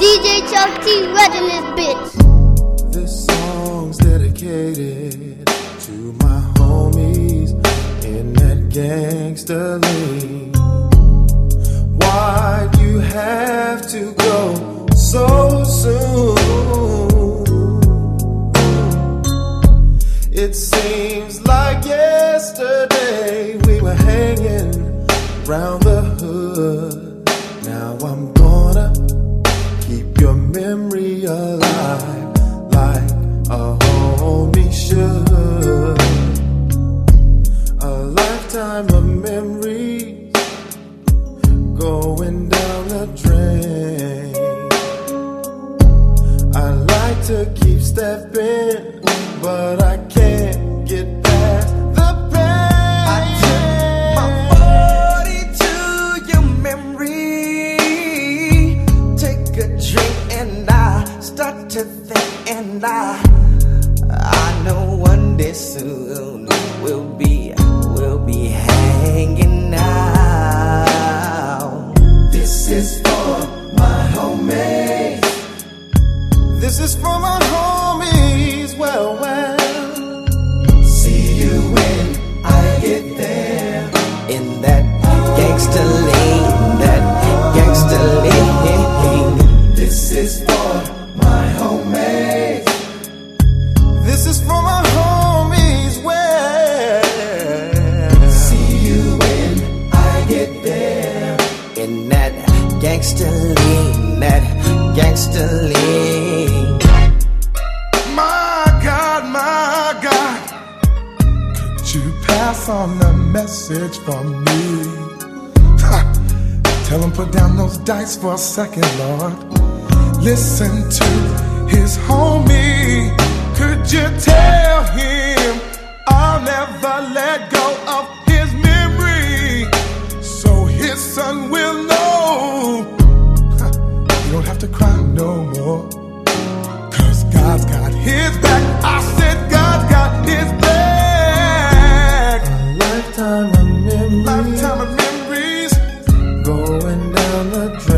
DJ Chuck T running this bitch. This song's dedicated to my homies in that gangster lean. Why'd you have to go so soon? It seems like yesterday we were hanging round your memory alive like a homie should. A lifetime of memories going down the drain. I like to keep stepping, but I can't think, and I, I know one day soon we'll be, we'll be hanging out. This is for my homies. This is for gangster lean, that gangster lean. My God, my God, could you pass on the message for me? Tell him put down those dice for a second, Lord. Listen to his homie. Could you tell him I'll never let go of his memory so his son will know? To cry no more. Cause God's got his back. I said God's got his back. A lifetime of memories. Lifetime of memories Going down the drain.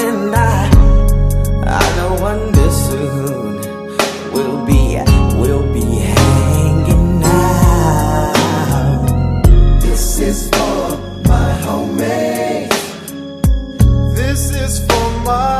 And I, I know day soon we'll be, we'll be hanging out. This is for my homies. This is for my